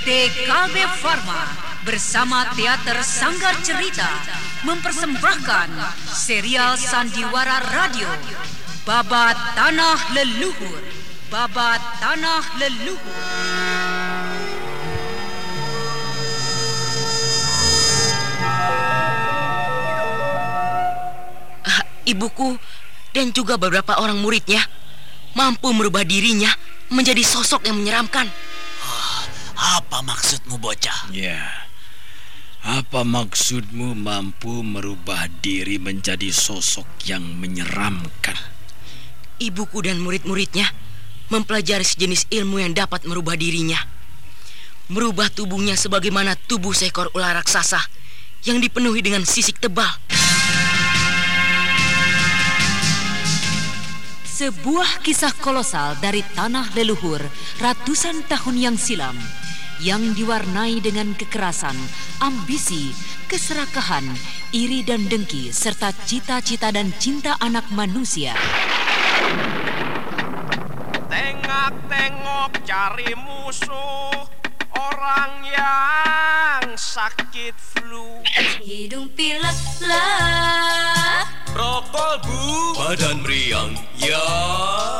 PT Kalbe Farma bersama Teater Sanggar Cerita mempersembahkan serial Sandiwara Radio Babat Tanah Leluhur Babat Tanah Leluhur Ah, ibuku dan juga beberapa orang muridnya mampu merubah dirinya menjadi sosok yang menyeramkan. Apa maksudmu bocah? Ya. Apa maksudmu mampu merubah diri menjadi sosok yang menyeramkan? Ibuku dan murid-muridnya mempelajari sejenis ilmu yang dapat merubah dirinya. Merubah tubuhnya sebagaimana tubuh seekor ular raksasa yang dipenuhi dengan sisik tebal. Sebuah kisah kolosal dari tanah leluhur ratusan tahun yang silam yang diwarnai dengan kekerasan, ambisi, keserakahan, iri dan dengki serta cita-cita dan cinta anak manusia. Tengok-tengok cari musuh Orang yang sakit flu. Hidung pilek lah Rokol bu. Badan meriang Ya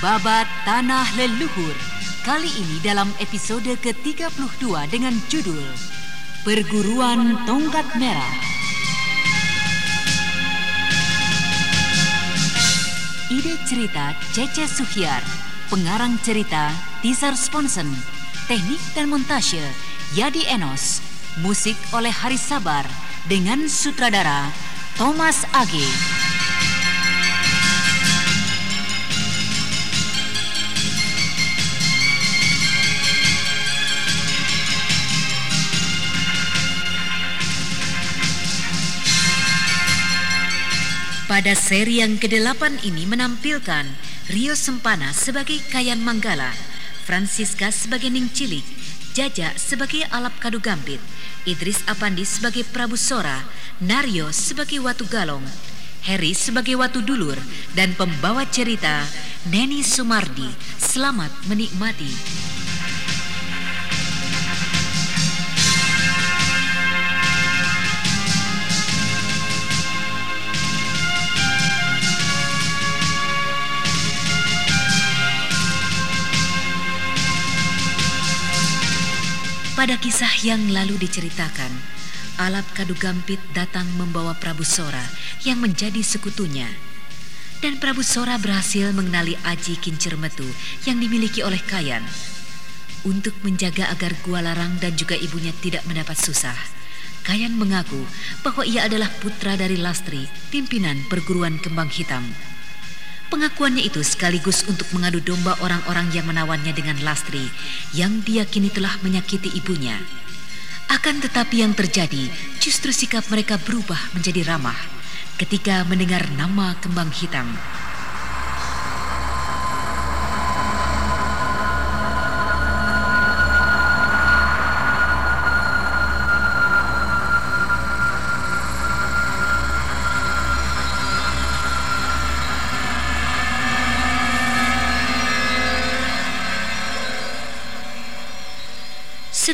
Babat Tanah Leluhur kali ini dalam episode ke-32 dengan judul Perguruan Tongkat Merah. Ide cerita Cece Suhyar, pengarang cerita Tizar Sponsen, teknik dan montase Yadi Enos, musik oleh Haris Sabar dengan sutradara Thomas Age. Pada seri yang ke-8 ini menampilkan Rio Sempana sebagai Kayan Manggala, Francisca sebagai Ning Cilik, Jaja sebagai Alap Kadu Gambit, Idris Apandi sebagai Prabu Sora, Naryo sebagai Watu Galong, Heri sebagai Watu Dulur, dan pembawa cerita Neni Sumardi. Selamat menikmati. Pada kisah yang lalu diceritakan, Alap Kadu Gampit datang membawa Prabu Sora yang menjadi sekutunya. Dan Prabu Sora berhasil mengenali Aji Kincir Metu yang dimiliki oleh Kayan. Untuk menjaga agar Gua Larang dan juga ibunya tidak mendapat susah, Kayan mengaku bahwa ia adalah putra dari Lastri, pimpinan perguruan kembang hitam. Pengakuannya itu sekaligus untuk mengadu domba orang-orang yang menawannya dengan Lastri yang diyakini telah menyakiti ibunya. Akan tetapi yang terjadi justru sikap mereka berubah menjadi ramah ketika mendengar nama kembang hitam.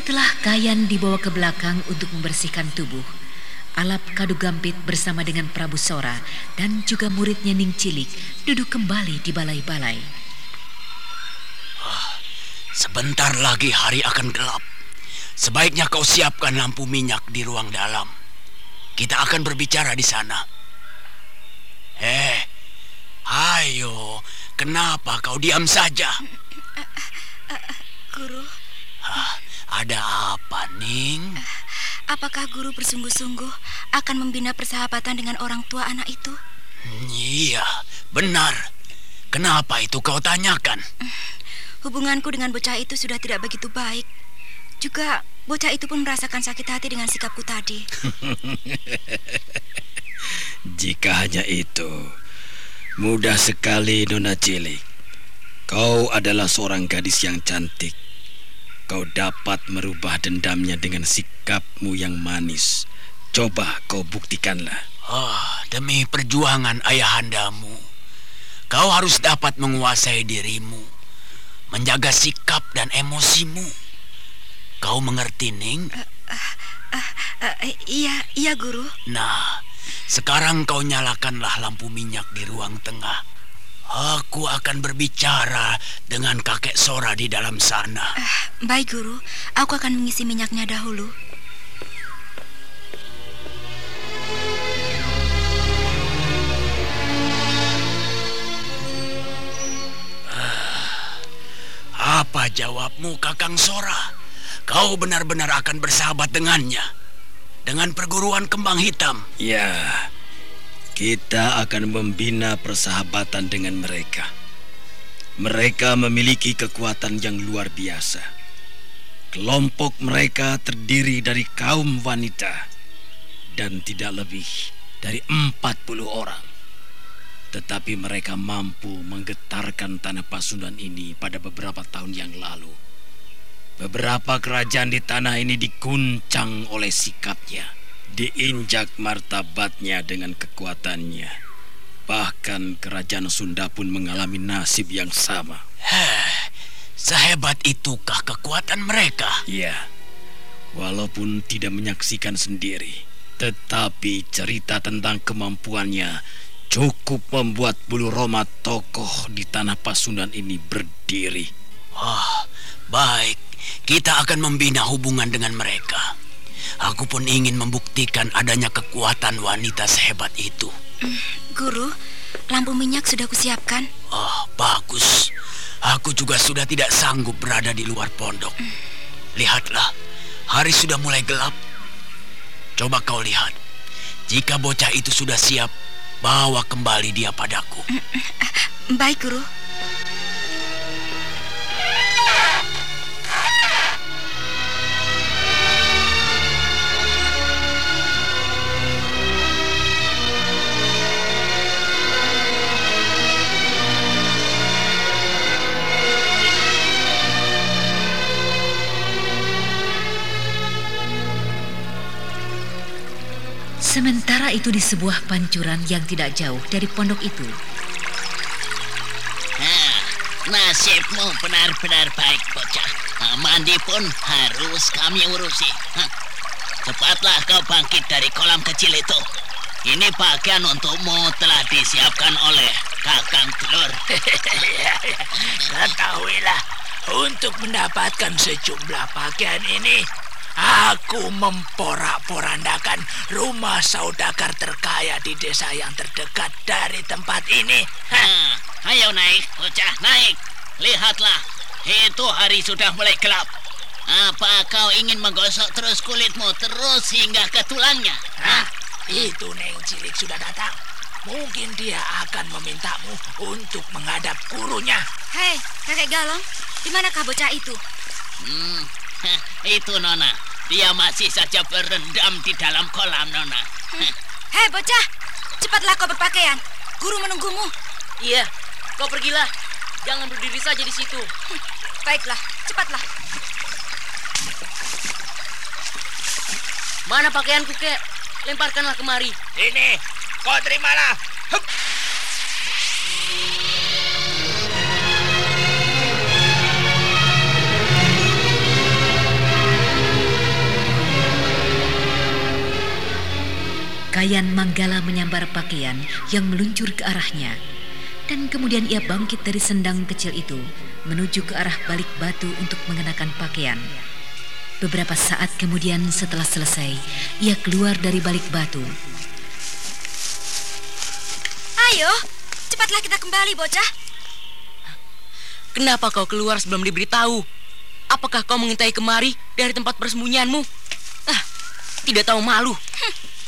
Setelah Kayan dibawa ke belakang untuk membersihkan tubuh, Alap Kadugampit bersama dengan Prabu Sora dan juga muridnya Ning Cilik duduk kembali di balai-balai. Sebentar lagi hari akan gelap. Sebaiknya kau siapkan lampu minyak di ruang dalam. Kita akan berbicara di sana. Eh, ayo, kenapa kau diam saja? Guru, Hah, ada apa, Ning? apakah guru bersungguh-sungguh akan membina persahabatan dengan orang tua anak itu? Iya, benar. Kenapa itu kau tanyakan? Hubunganku dengan bocah itu sudah tidak begitu baik. Juga bocah itu pun merasakan sakit hati dengan sikapku tadi. Jika hanya itu, mudah sekali Nona Cilik. Kau adalah seorang gadis yang cantik. Kau dapat merubah dendamnya dengan sikapmu yang manis. Coba kau buktikanlah. Oh, demi perjuangan ayahandamu, kau harus dapat menguasai dirimu, menjaga sikap dan emosimu. Kau mengerti, Ning? Eh, iya, iya guru. Nah, sekarang kau nyalakanlah lampu minyak di ruang tengah. Aku akan berbicara dengan kakek Sora di dalam sana. Baik guru, aku akan mengisi minyaknya dahulu. Apa jawabmu, Kakang Sora? Kau benar-benar akan bersahabat dengannya. Dengan perguruan kembang hitam. Ya, kita akan membina persahabatan dengan mereka. Mereka memiliki kekuatan yang luar biasa. Kelompok mereka terdiri dari kaum wanita dan tidak lebih dari 40 orang. Tetapi mereka mampu menggetarkan tanah Pasundan ini pada beberapa tahun yang lalu. Beberapa kerajaan di tanah ini diguncang oleh sikapnya, diinjak martabatnya dengan kekuatannya. Bahkan kerajaan Sunda pun mengalami nasib yang sama. Sehebat itukah kekuatan mereka? Iya. Walaupun tidak menyaksikan sendiri, tetapi cerita tentang kemampuannya cukup membuat bulu Roma tokoh di tanah Pasundan ini berdiri. Oh, baik. Kita akan membina hubungan dengan mereka. Aku pun ingin membuktikan adanya kekuatan wanita sehebat itu. Guru, lampu minyak sudah kusiapkan. Oh, bagus. Aku juga sudah tidak sanggup berada di luar pondok. Lihatlah, hari sudah mulai gelap. Coba kau lihat. Jika bocah itu sudah siap, bawa kembali dia padaku. Baik, guru. Sementara itu di sebuah pancuran yang tidak jauh dari pondok itu, Hah, nasibmu benar-benar baik, bocah. Nah, mandi pun harus kami urusi. Hah. Cepatlah kau bangkit dari kolam kecil itu. Ini pakaian untukmu telah disiapkan oleh Kakang Telur. Ketahuilah, untuk mendapatkan sejumlah pakaian ini, aku memporak-porandakan rumah saudagar terkaya di desa yang terdekat dari tempat ini. Hah, ayo naik, bocah, naik. Lihatlah, itu hari sudah mulai gelap. Apa kau ingin menggosok terus kulitmu terus hingga ke tulangnya? Nah, itu Neng Cilik sudah datang. Mungkin dia akan memintamu untuk menghadap gurunya. Hei, kakek Galong, di manakah bocah itu? Hmm, itu Nona. Dia masih saja berendam di dalam kolam, Nona. Heh, Hei, bocah, cepatlah kau berpakaian. Guru menunggumu. Iya, kau pergilah. Jangan berdiri saja di situ. Baiklah, cepatlah. Mana pakaianku, kek? Lemparkanlah kemari. Ini, kau terimalah. Hup. Nelayan Manggala menyambar pakaian yang meluncur ke arahnya. Dan kemudian ia bangkit dari sendang kecil itu menuju ke arah balik batu untuk mengenakan pakaian. Beberapa saat kemudian setelah selesai, ia keluar dari balik batu. Ayo, cepatlah kita kembali, bocah. Kenapa kau keluar sebelum diberitahu? Apakah kau mengintai kemari dari tempat persembunyianmu? Ah, tidak tahu malu.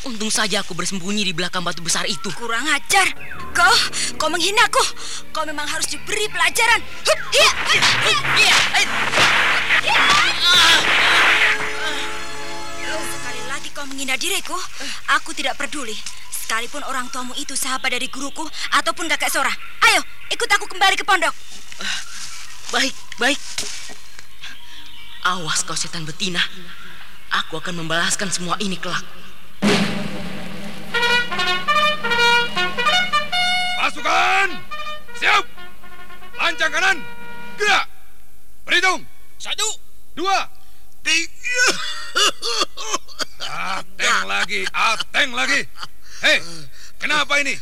Untung saja aku bersembunyi di belakang batu besar itu. Kurang ajar. Kau, kau menghinaku. Kau memang harus diberi pelajaran. Sekali lagi kau menghina diriku, aku tidak peduli. Sekalipun orang tuamu itu sahabat dari guruku ataupun kakek Sora. Ayo, ikut aku kembali ke pondok. Baik, baik. Awas kau setan betina. Aku akan membalaskan semua ini kelak. Siap! Lancang kanan! Gerak! Berhitung! Satu, Dua! Tiga! Ateng lagi! Ateng lagi! Hei! Kenapa ini?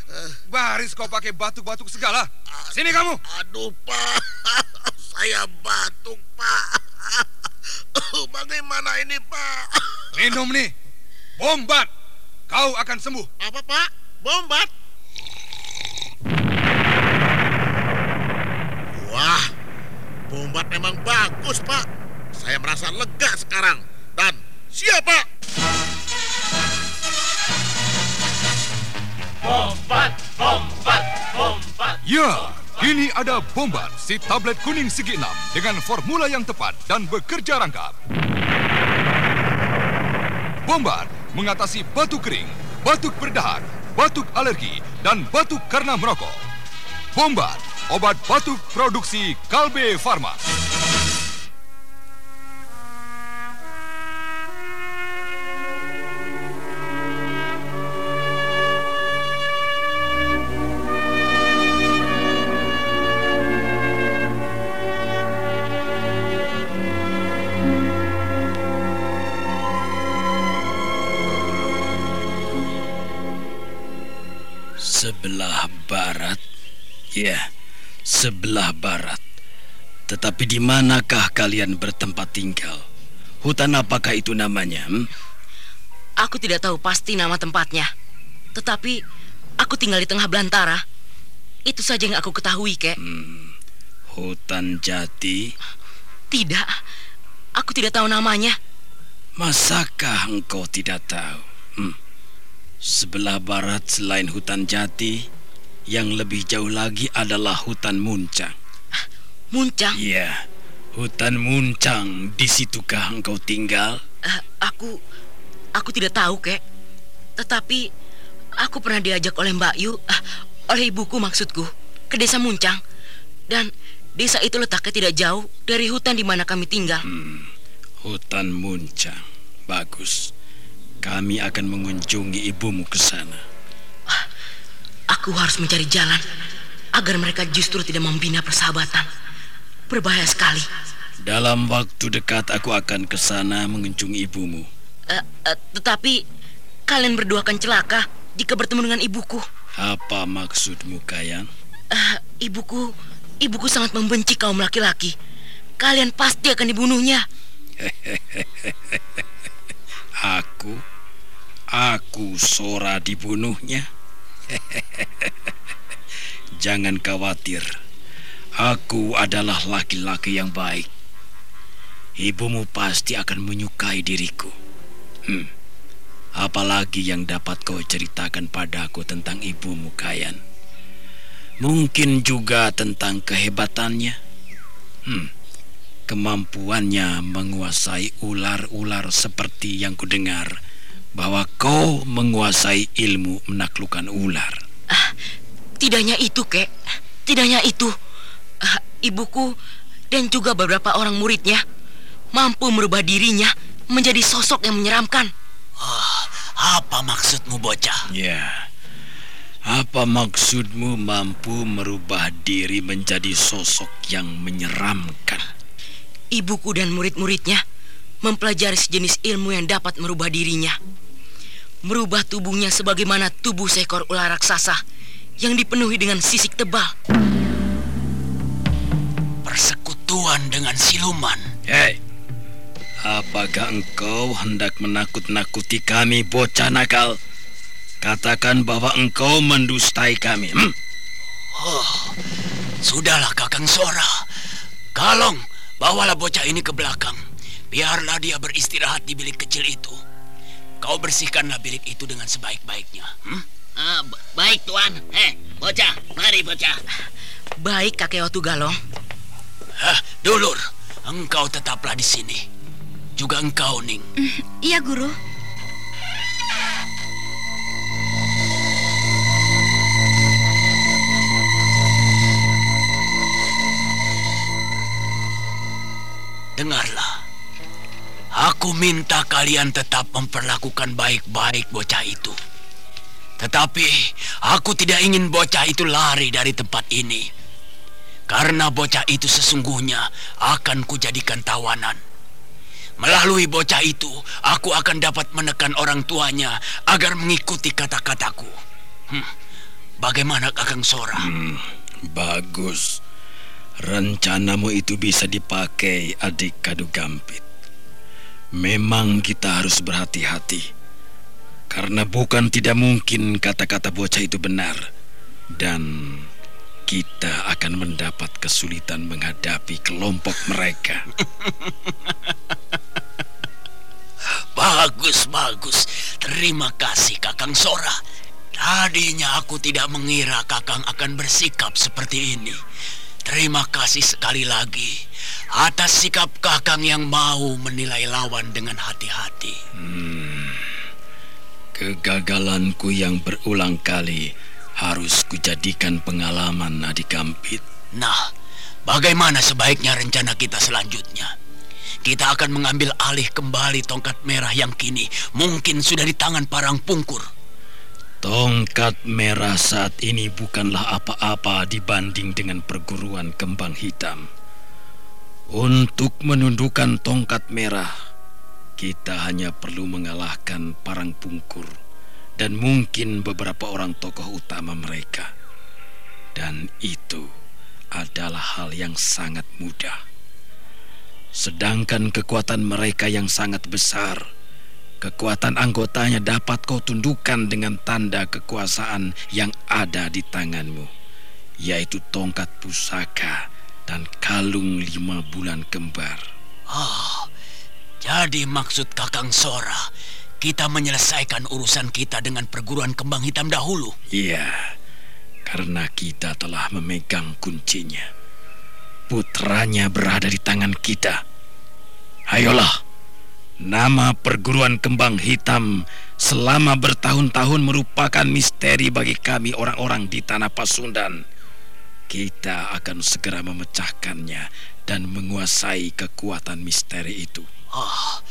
Baris kau pakai batuk-batuk segala. Sini kamu! Aduh, Pak. Saya batuk, Pak. Bagaimana ini, Pak? Minum nih. Bombat. Kau akan sembuh. Apa, Pak? Bombat? Wah, bombat memang bagus, Pak. Saya merasa lega sekarang. Dan siapa? Bombat, bombat, bombat. Ya, kini ada Bombat, si tablet kuning segi enam dengan formula yang tepat dan bekerja rangkap. Bombat mengatasi batuk kering, batuk berdahak, batuk alergi, dan batuk karena merokok. Bombat, obat batuk produksi Kalbe Farma. Di manakah kalian bertempat tinggal? Hutan apakah itu namanya? hmm? Aku tidak tahu pasti nama tempatnya. Tetapi aku tinggal di tengah belantara. Itu saja yang aku ketahui, kek. Hutan jati? Tidak. Aku tidak tahu namanya. Masakah engkau tidak tahu? Hmm. Sebelah barat selain hutan jati, yang lebih jauh lagi adalah hutan muncang. Muncang? Iya, hutan muncang. Di situkah engkau tinggal? Eh, aku aku tidak tahu, kek. Tetapi aku pernah diajak oleh Mbak Yu, ah, oleh ibuku maksudku, ke desa Muncang. Dan desa itu letaknya tidak jauh dari hutan di mana kami tinggal. Hutan muncang. Bagus. Kami akan mengunjungi ibumu ke sana. Aku harus mencari jalan agar mereka justru tidak membina persahabatan. Berbahaya sekali. Dalam waktu dekat aku akan ke sana mengunjungi ibumu. Eh, eh, tetapi kalian berdua akan celaka jika bertemu dengan ibuku. Apa maksudmu, Kayang? Eh, ibuku, ibuku sangat membenci kaum laki-laki. Kalian pasti akan dibunuhnya. Aku? Aku Sora dibunuhnya? Jangan khawatir. Aku adalah laki-laki yang baik. Ibumu pasti akan menyukai diriku. Hmm. Apalagi yang dapat kau ceritakan padaku tentang ibumu, Kayan? Mungkin juga tentang kehebatannya. Hmm. Kemampuannya menguasai ular-ular seperti yang kudengar bahwa kau menguasai ilmu menaklukkan ular. Tidaknya itu, kek. Tidaknya itu. Ibuku dan juga beberapa orang muridnya mampu merubah dirinya menjadi sosok yang menyeramkan. apa maksudmu bocah? Ya. Apa maksudmu mampu merubah diri menjadi sosok yang menyeramkan? Ibuku dan murid-muridnya mempelajari sejenis ilmu yang dapat merubah dirinya. merubah tubuhnya sebagaimana tubuh seekor ular raksasa yang dipenuhi dengan sisik tebal. Dengan siluman. Hei, apakah engkau hendak menakut-nakuti kami, bocah nakal? Katakan bahwa engkau mendustai kami. Hmm? Oh, sudahlah Kakang Sora. Kalong, bawalah bocah ini ke belakang. Biarlah dia beristirahat di bilik kecil itu. Kau bersihkanlah bilik itu dengan sebaik-baiknya. Hmm? Uh, baik, Tuan. Eh, bocah, mari bocah. Baik, kakek Otu Galong. Hah, dulur, engkau tetaplah di sini. Juga engkau, Ning. Mm, iya, Guru. Dengarlah. Aku minta kalian tetap memperlakukan baik-baik bocah itu. Tetapi aku tidak ingin bocah itu lari dari tempat ini. Karena bocah itu sesungguhnya akan kujadikan tawanan. Melalui bocah itu, aku akan dapat menekan orang tuanya agar mengikuti kata-kataku. Hmm, bagaimana Kakang Sora? Hmm, bagus. Rencanamu itu bisa dipakai adik kadu gampit. Memang kita harus berhati-hati. Karena bukan tidak mungkin kata-kata bocah itu benar. Dan kita akan mendapat kesulitan menghadapi kelompok mereka. bagus, bagus. Terima kasih Kakang Sora. Tadinya aku tidak mengira Kakang akan bersikap seperti ini. Terima kasih sekali lagi atas sikap kakang yang mau menilai lawan dengan hati-hati. Hmm, kegagalanku yang berulang kali harus kujadikan pengalaman adik Kampit. Nah, bagaimana sebaiknya rencana kita selanjutnya? Kita akan mengambil alih kembali tongkat merah yang kini mungkin sudah di tangan parang pungkur. Tongkat merah saat ini bukanlah apa-apa dibanding dengan perguruan kembang hitam. Untuk menundukkan tongkat merah, kita hanya perlu mengalahkan parang pungkur dan mungkin beberapa orang tokoh utama mereka. Dan itu adalah hal yang sangat mudah. Sedangkan kekuatan mereka yang sangat besar Kekuatan anggotanya dapat kau tundukkan dengan tanda kekuasaan yang ada di tanganmu, yaitu tongkat pusaka dan kalung lima bulan kembar. Oh, jadi maksud Kakang Sora, kita menyelesaikan urusan kita dengan perguruan kembang hitam dahulu? Iya, karena kita telah memegang kuncinya. Putranya berada di tangan kita. Ayolah, Nama perguruan kembang hitam selama bertahun-tahun merupakan misteri bagi kami orang-orang di tanah Pasundan. Kita akan segera memecahkannya dan menguasai kekuatan misteri itu. Oh,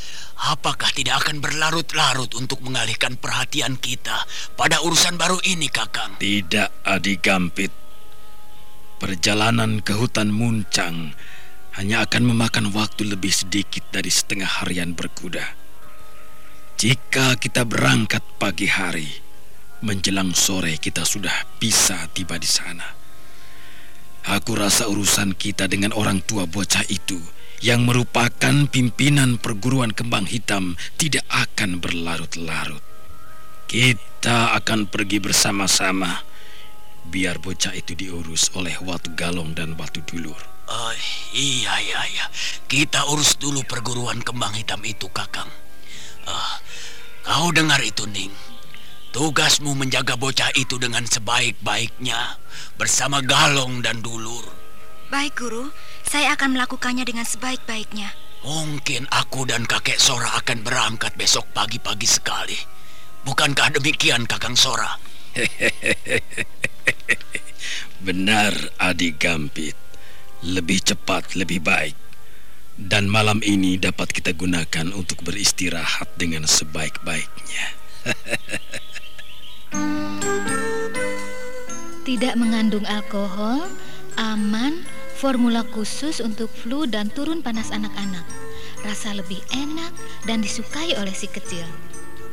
apakah tidak akan berlarut-larut untuk mengalihkan perhatian kita pada urusan baru ini, Kakang? Tidak, Adi Gampit. Perjalanan ke hutan Muncang hanya akan memakan waktu lebih sedikit dari setengah harian berkuda. Jika kita berangkat pagi hari, menjelang sore kita sudah bisa tiba di sana. Aku rasa urusan kita dengan orang tua bocah itu yang merupakan pimpinan perguruan kembang hitam tidak akan berlarut-larut. Kita akan pergi bersama-sama biar bocah itu diurus oleh Watu Galong dan Batu Dulur. Uh, iya, iya, iya. Kita urus dulu perguruan kembang hitam itu, Kakang. Uh, kau dengar itu, Ning. Tugasmu menjaga bocah itu dengan sebaik-baiknya bersama Galong dan Dulur. Baik, Guru. Saya akan melakukannya dengan sebaik-baiknya. Mungkin aku dan kakek Sora akan berangkat besok pagi-pagi sekali. Bukankah demikian, Kakang Sora? Benar, adik Gampit. Lebih cepat, lebih baik. Dan malam ini dapat kita gunakan untuk beristirahat dengan sebaik-baiknya. Tidak mengandung alkohol, aman, formula khusus untuk flu dan turun panas anak-anak. Rasa lebih enak dan disukai oleh si kecil.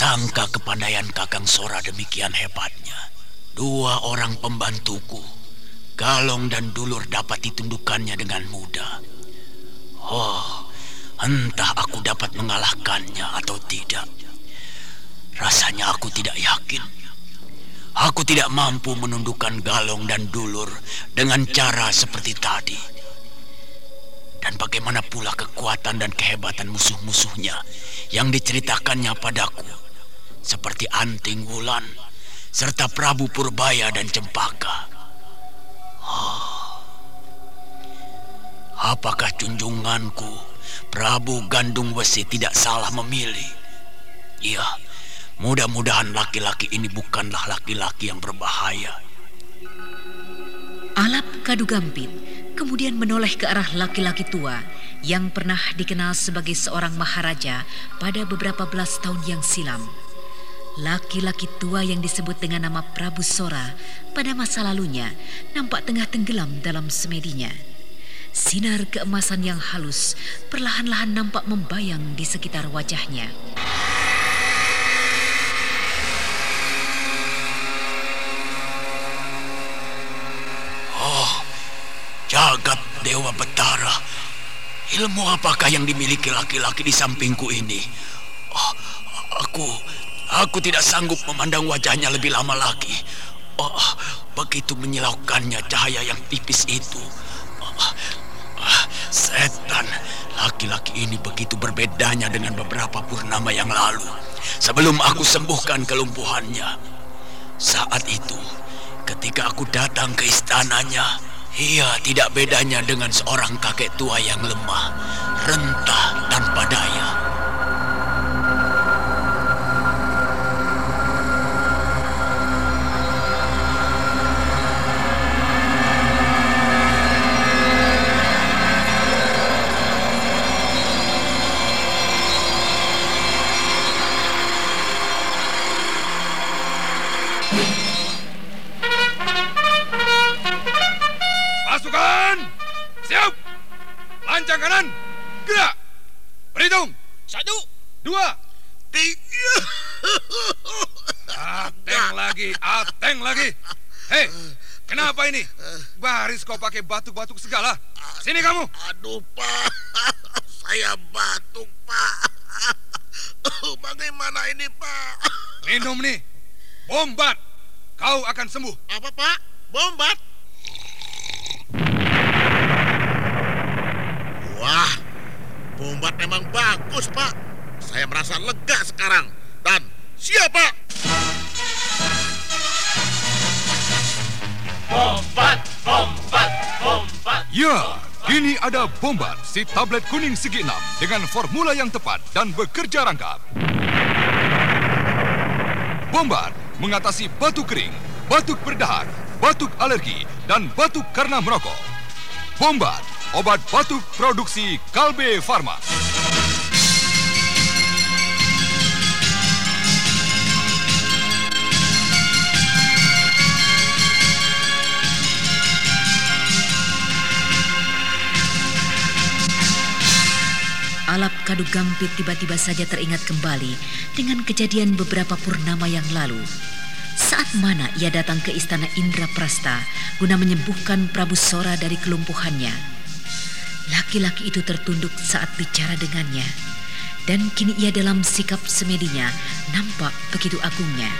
Kusangka kepandaian Kakang Sora demikian hebatnya. Dua orang pembantuku, Galong dan Dulur dapat ditundukkannya dengan mudah. Oh, entah aku dapat mengalahkannya atau tidak. Rasanya aku tidak yakin. Aku tidak mampu menundukkan Galong dan Dulur dengan cara seperti tadi. Dan bagaimana pula kekuatan dan kehebatan musuh-musuhnya yang diceritakannya padaku. Seperti Anting Wulan, serta Prabu Purbaya dan Cempaka. Oh. Apakah junjunganku, Prabu Gandung Wesi tidak salah memilih? Iya, mudah-mudahan laki-laki ini bukanlah laki-laki yang berbahaya. Alap Kadugampit kemudian menoleh ke arah laki-laki tua yang pernah dikenal sebagai seorang maharaja pada beberapa belas tahun yang silam. Laki-laki tua yang disebut dengan nama Prabu Sora pada masa lalunya nampak tengah tenggelam dalam semedinya. Sinar keemasan yang halus perlahan-lahan nampak membayang di sekitar wajahnya. Oh, jagat Dewa Betara. Ilmu apakah yang dimiliki laki-laki di sampingku ini? Oh, aku aku tidak sanggup memandang wajahnya lebih lama lagi. Oh, begitu menyilaukannya cahaya yang tipis itu. Oh, setan, laki-laki ini begitu berbedanya dengan beberapa purnama yang lalu. Sebelum aku sembuhkan kelumpuhannya. Saat itu, ketika aku datang ke istananya, ia tidak bedanya dengan seorang kakek tua yang lemah, rentah tanpa daya. Siap! Lancang kanan! Gerak! Berhitung! Satu! Dua! Tiga! Ateng lagi! Ateng lagi! Hei! Kenapa ini? Baris kau pakai batuk-batuk segala. Sini kamu! Aduh, Pak. Saya batuk, Pak. Bagaimana ini, Pak? Minum nih. Bombat. Kau akan sembuh. Apa, Pak? Bombat? Wah, bombat memang bagus, Pak. Saya merasa lega sekarang. Dan siap, Pak. Bombat, bombat, bombat. Ya, kini ada Bombat, si tablet kuning segi enam dengan formula yang tepat dan bekerja rangkap. Bombat mengatasi batuk kering, batuk berdahak, batuk alergi, dan batuk karena merokok. Bombat, obat batuk produksi Kalbe Farma. Alap Kadu Gampit tiba-tiba saja teringat kembali dengan kejadian beberapa purnama yang lalu. Saat mana ia datang ke istana Indraprasta guna menyembuhkan Prabu Sora dari kelumpuhannya. Laki-laki itu tertunduk saat bicara dengannya. Dan kini ia dalam sikap semedinya nampak begitu agungnya.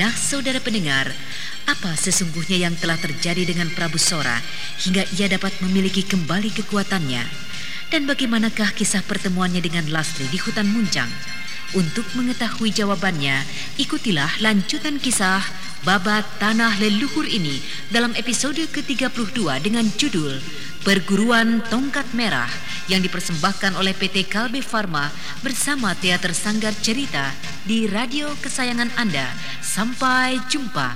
Nah, saudara pendengar, apa sesungguhnya yang telah terjadi dengan Prabu Sora hingga ia dapat memiliki kembali kekuatannya? Dan bagaimanakah kisah pertemuannya dengan Lastri di hutan Muncang? Untuk mengetahui jawabannya, ikutilah lanjutan kisah Babat Tanah Leluhur ini dalam episode ke-32 dengan judul Perguruan Tongkat Merah yang dipersembahkan oleh PT Kalbe Farma bersama Teater Sanggar Cerita di radio kesayangan Anda. Sampai jumpa.